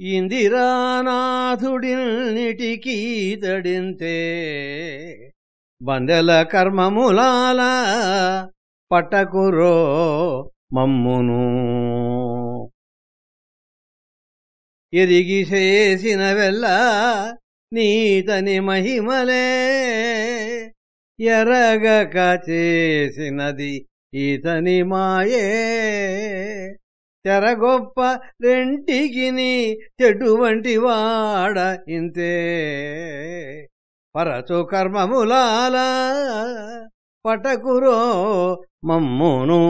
ఇందిరానాథుడిన్నిటికీ తడింతే బందెల కర్మములాల పట్టకురో మమ్మును. ఎరిగి చేసిన వెళ్ళ నీతని మహిమలే ఎరగక చేసినది ఈతని మాయే. తెరగొప్ప రెంటికిని చెటువంటి వాడ ఇంతే. పరచు కర్మములాల పటకురో మమ్మును.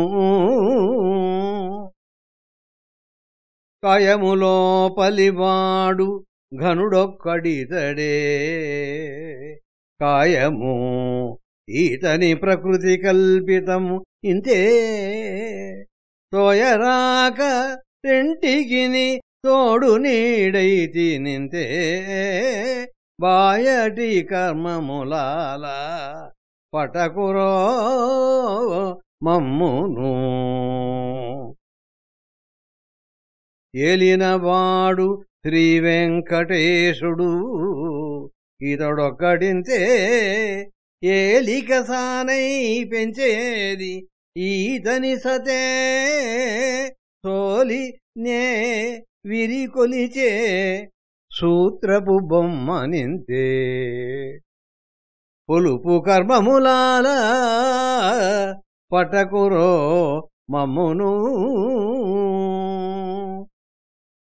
కాయములో పలివాడు ఘనుడొక్కడితడే. కాయము ఈతని ప్రకృతి కల్పితము ఇంతే. తోయరాక రెంటికిని తోడు నీడైతి నింతే బాయటి కర్మములాల పటకురో మమ్మును. ఏలినవాడు శ్రీ వెంకటేశుడు ఇతడొక్కడింతే ఏలిక సానై పెంచేది ఈతని సతే సోలి నే విరికొలిచే సూత్రపు బొమ్మ నింతే. పొలుపు కర్మములాల పటకురో మమ్మును